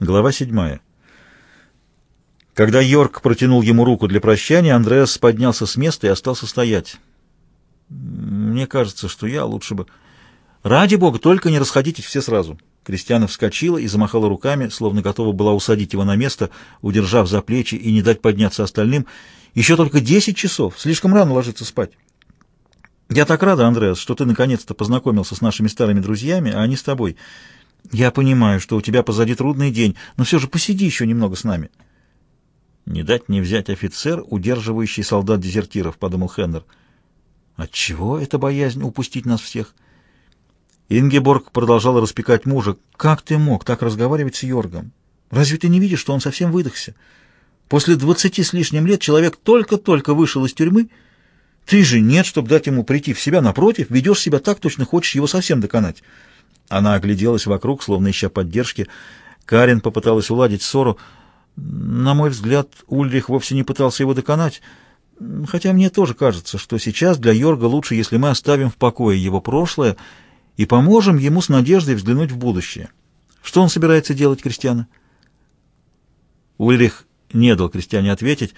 Глава 7. Когда Йорк протянул ему руку для прощания, Андреас поднялся с места и остался стоять. «Мне кажется, что я лучше бы...» «Ради бога, только не расходитесь все сразу!» Кристиана вскочила и замахала руками, словно готова была усадить его на место, удержав за плечи и не дать подняться остальным. «Еще только десять часов! Слишком рано ложиться спать!» «Я так рада, Андреас, что ты наконец-то познакомился с нашими старыми друзьями, а они с тобой. Я понимаю, что у тебя позади трудный день, но все же посиди еще немного с нами». «Не дать не взять офицер, удерживающий солдат-дезертиров», — подумал Хеннер. «Отчего эта боязнь упустить нас всех?» Ингеборг продолжала распекать мужа. «Как ты мог так разговаривать с Йоргом? Разве ты не видишь, что он совсем выдохся? После двадцати с лишним лет человек только-только вышел из тюрьмы. Ты же нет, чтобы дать ему прийти в себя. Напротив, ведешь себя так, точно хочешь его совсем доконать». Она огляделась вокруг, словно ища поддержки. Карин попыталась уладить ссору. На мой взгляд, Ульрих вовсе не пытался его доконать. Хотя мне тоже кажется, что сейчас для Йорга лучше, если мы оставим в покое его прошлое и поможем ему с надеждой взглянуть в будущее. Что он собирается делать, Кристиана? Ульрих не дал Кристиане ответить.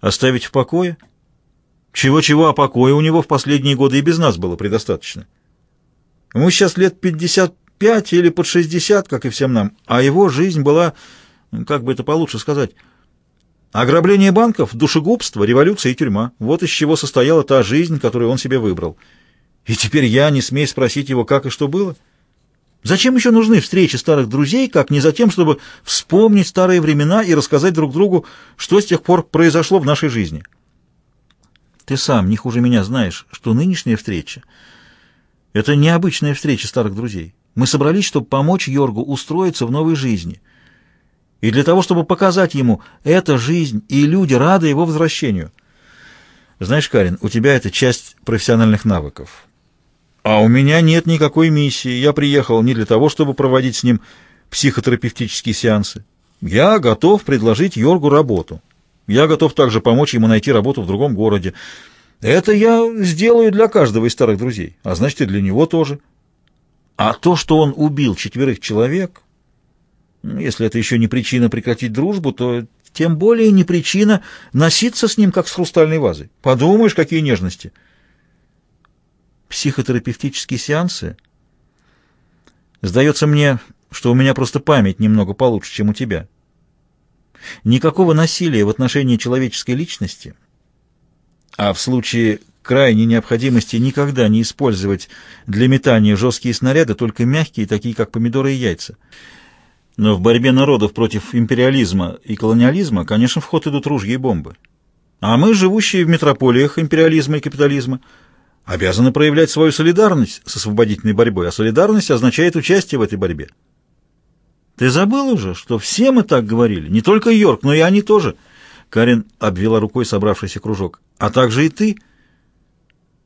Оставить в покое? Чего-чего, а покоя у него в последние годы и без нас было предостаточно. Ему сейчас лет пятьдесят пять или под шестьдесят, как и всем нам, а его жизнь была, как бы это получше сказать, ограбление банков, душегубство, революция и тюрьма. Вот из чего состояла та жизнь, которую он себе выбрал. И теперь я не смею спросить его, как и что было. Зачем еще нужны встречи старых друзей, как не за тем, чтобы вспомнить старые времена и рассказать друг другу, что с тех пор произошло в нашей жизни? Ты сам не хуже меня знаешь, что нынешняя встреча — это необычная встреча старых друзей. Мы собрались, чтобы помочь Йоргу устроиться в новой жизни. И для того, чтобы показать ему, эта жизнь и люди рады его возвращению. Знаешь, Карин, у тебя это часть профессиональных навыков. А у меня нет никакой миссии. Я приехал не для того, чтобы проводить с ним психотерапевтические сеансы. Я готов предложить Йоргу работу. Я готов также помочь ему найти работу в другом городе. Это я сделаю для каждого из старых друзей, а значит и для него тоже. А то, что он убил четверых человек, если это еще не причина прекратить дружбу, то тем более не причина носиться с ним, как с хрустальной вазой. Подумаешь, какие нежности психотерапевтические сеансы? Сдается мне, что у меня просто память немного получше, чем у тебя. Никакого насилия в отношении человеческой личности, а в случае крайней необходимости никогда не использовать для метания жесткие снаряды, только мягкие, такие как помидоры и яйца. Но в борьбе народов против империализма и колониализма, конечно, в ход идут ружья и бомбы. А мы, живущие в метрополиях империализма и капитализма, обязаны проявлять свою солидарность с освободительной борьбой, а солидарность означает участие в этой борьбе. Ты забыл уже, что все мы так говорили, не только Йорк, но и они тоже. Карин обвела рукой собравшийся кружок. А также и ты.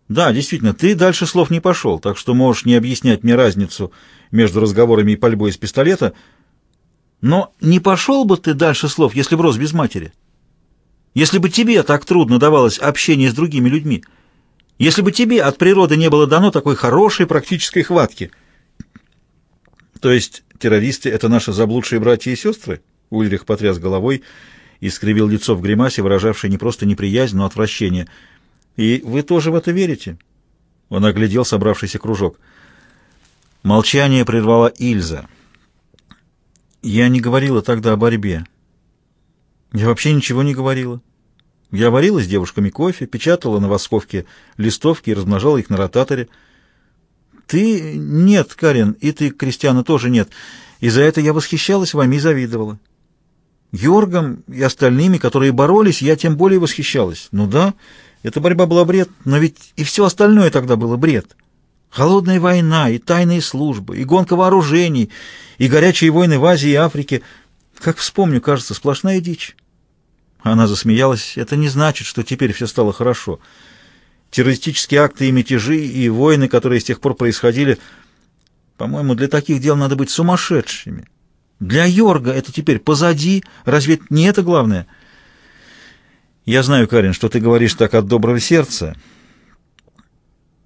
Да, действительно, ты дальше слов не пошел, так что можешь не объяснять мне разницу между разговорами и пальбой из пистолета. Но не пошел бы ты дальше слов, если бы рос без матери. Если бы тебе так трудно давалось общение с другими людьми, если бы тебе от природы не было дано такой хорошей практической хватки. То есть террористы — это наши заблудшие братья и сестры? Ульрих потряс головой и скривил лицо в гримасе, выражавшей не просто неприязнь, но отвращение. И вы тоже в это верите? Он оглядел собравшийся кружок. Молчание прервала Ильза. Я не говорила тогда о борьбе. Я вообще ничего не говорила. Я варила с девушками кофе, печатала на восковке листовки и размножала их на ротаторе. Ты нет, Карен, и ты, Кристиана, тоже нет. И за это я восхищалась вами и завидовала. Георгом и остальными, которые боролись, я тем более восхищалась. Ну да, эта борьба была бред, но ведь и все остальное тогда было бред. Холодная война, и тайные службы, и гонка вооружений, и горячие войны в Азии и Африке. Как вспомню, кажется, сплошная дичь. Она засмеялась. Это не значит, что теперь все стало хорошо. Террористические акты и мятежи, и войны, которые с тех пор происходили, по-моему, для таких дел надо быть сумасшедшими. Для Йорга это теперь позади. Разве не это главное? Я знаю, Карин, что ты говоришь так от доброго сердца.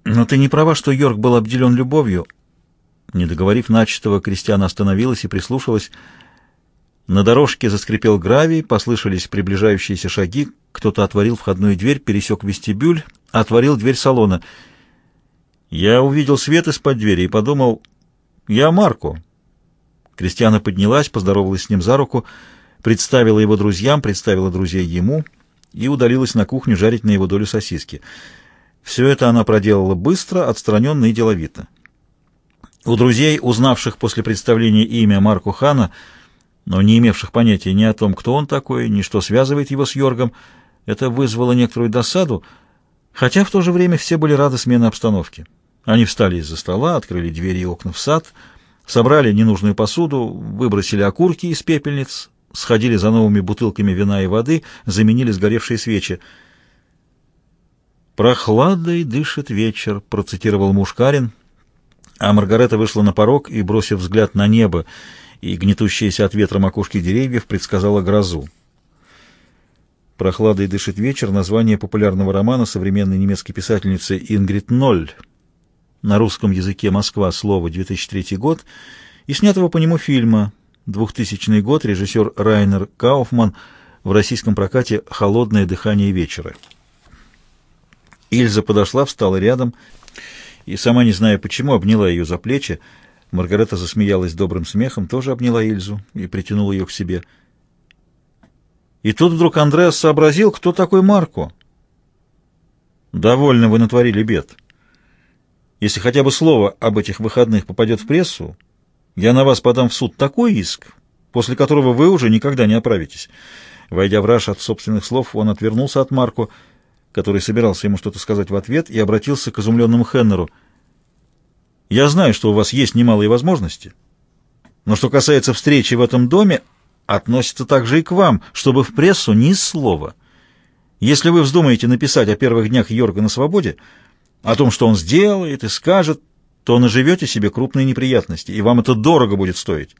Но ты не права, что Йорг был обделен любовью. Не договорив начатого, Кристиана остановилась и прислушалась. На дорожке заскрипел гравий, послышались приближающиеся шаги, кто-то отворил входную дверь, пересек вестибюль, отворил дверь салона. Я увидел свет из-под двери и подумал, я Марко. Кристиана поднялась, поздоровалась с ним за руку, представила его друзьям, представила друзей ему и удалилась на кухню жарить на его долю сосиски. Все это она проделала быстро, отстраненно и деловито. У друзей, узнавших после представления имя Марку Хана, но не имевших понятия ни о том, кто он такой, ни что связывает его с Йоргом, это вызвало некоторую досаду, хотя в то же время все были рады смене обстановки. Они встали из-за стола, открыли двери и окна в сад, собрали ненужную посуду, выбросили окурки из пепельниц, сходили за новыми бутылками вина и воды, заменили сгоревшие свечи. «Прохладой дышит вечер», — процитировал муж Карин, а Маргарета вышла на порог и, бросив взгляд на небо и гнетущиеся от ветра макушки деревьев, предсказала грозу. «Прохладой дышит вечер» — название популярного романа современной немецкой писательницы Ингрид Ноль. На русском языке «Москва. Слово. 2003 год» и снятого по нему фильма 2000 год, режиссер Райнер Кауфман в российском прокате «Холодное дыхание вечера». Ильза подошла, встала рядом и, сама не зная почему, обняла ее за плечи. Маргарета засмеялась добрым смехом, тоже обняла Ильзу и притянула ее к себе — и тут вдруг Андреас сообразил, кто такой Марко. «Довольно вы натворили бед. Если хотя бы слово об этих выходных попадет в прессу, я на вас подам в суд такой иск, после которого вы уже никогда не оправитесь». Войдя в раж от собственных слов, он отвернулся от Марко, который собирался ему что-то сказать в ответ, и обратился к изумленному Хеннеру. «Я знаю, что у вас есть немалые возможности, но что касается встречи в этом доме, относится также и к вам, чтобы в прессу ни слова. Если вы вздумаете написать о первых днях Йорга на свободе, о том, что он сделает и скажет, то наживете себе крупные неприятности, и вам это дорого будет стоить.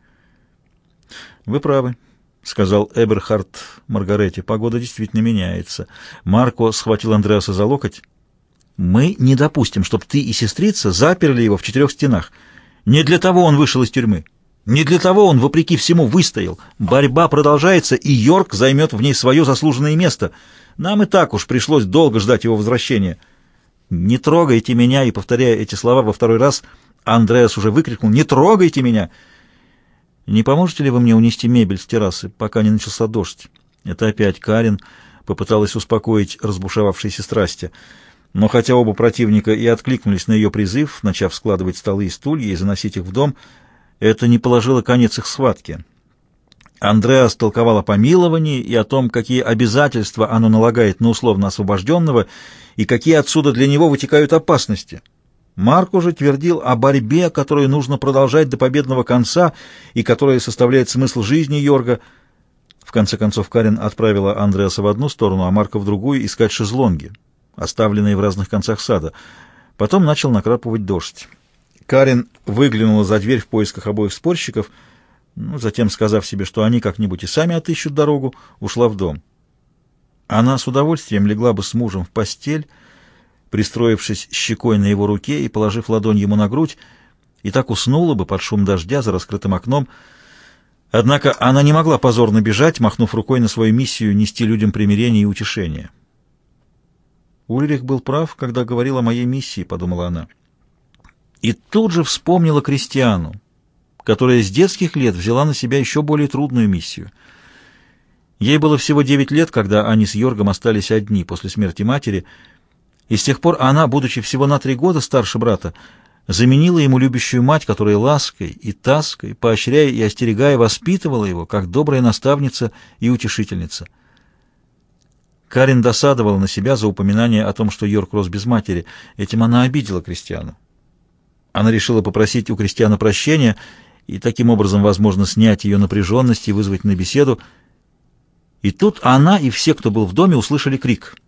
Вы правы, — сказал Эберхард Маргарете. Погода действительно меняется. Марко схватил Андреаса за локоть. Мы не допустим, чтобы ты и сестрица заперли его в четырех стенах. Не для того он вышел из тюрьмы. Не для того он, вопреки всему, выстоял. Борьба продолжается, и Йорк займет в ней свое заслуженное место. Нам и так уж пришлось долго ждать его возвращения. «Не трогайте меня!» И, повторяя эти слова во второй раз, Андреас уже выкрикнул «Не трогайте меня!» «Не поможете ли вы мне унести мебель с террасы, пока не начался дождь?» Это опять Карин попыталась успокоить разбушевавшиеся страсти. Но хотя оба противника и откликнулись на ее призыв, начав складывать столы и стулья и заносить их в дом, это не положило конец их схватке. Андреас толковал о помиловании и о том, какие обязательства оно налагает на условно освобожденного и какие отсюда для него вытекают опасности. Марк уже твердил о борьбе, которую нужно продолжать до победного конца и которая составляет смысл жизни Йорга. В конце концов Карин отправила Андреаса в одну сторону, а Марка в другую искать шезлонги, оставленные в разных концах сада. Потом начал накрапывать дождь. Карин выглянула за дверь в поисках обоих спорщиков, ну, затем, сказав себе, что они как-нибудь и сами отыщут дорогу, ушла в дом. Она с удовольствием легла бы с мужем в постель, пристроившись щекой на его руке и положив ладонь ему на грудь, и так уснула бы под шум дождя за раскрытым окном. Однако она не могла позорно бежать, махнув рукой на свою миссию нести людям примирение и утешение. «Ульрих был прав, когда говорил о моей миссии», — подумала она. И тут же вспомнила Кристиану, которая с детских лет взяла на себя еще более трудную миссию. Ей было всего девять лет, когда они с Йоргом остались одни после смерти матери, и с тех пор она, будучи всего на три года старше брата, заменила ему любящую мать, которая лаской и таской, поощряя и остерегая, воспитывала его, как добрая наставница и утешительница. Карин досадовала на себя за упоминание о том, что Йорк рос без матери. Этим она обидела Кристиану. Она решила попросить у Кристиана прощения и таким образом, возможно, снять ее напряженность и вызвать на беседу. И тут она и все, кто был в доме, услышали крик —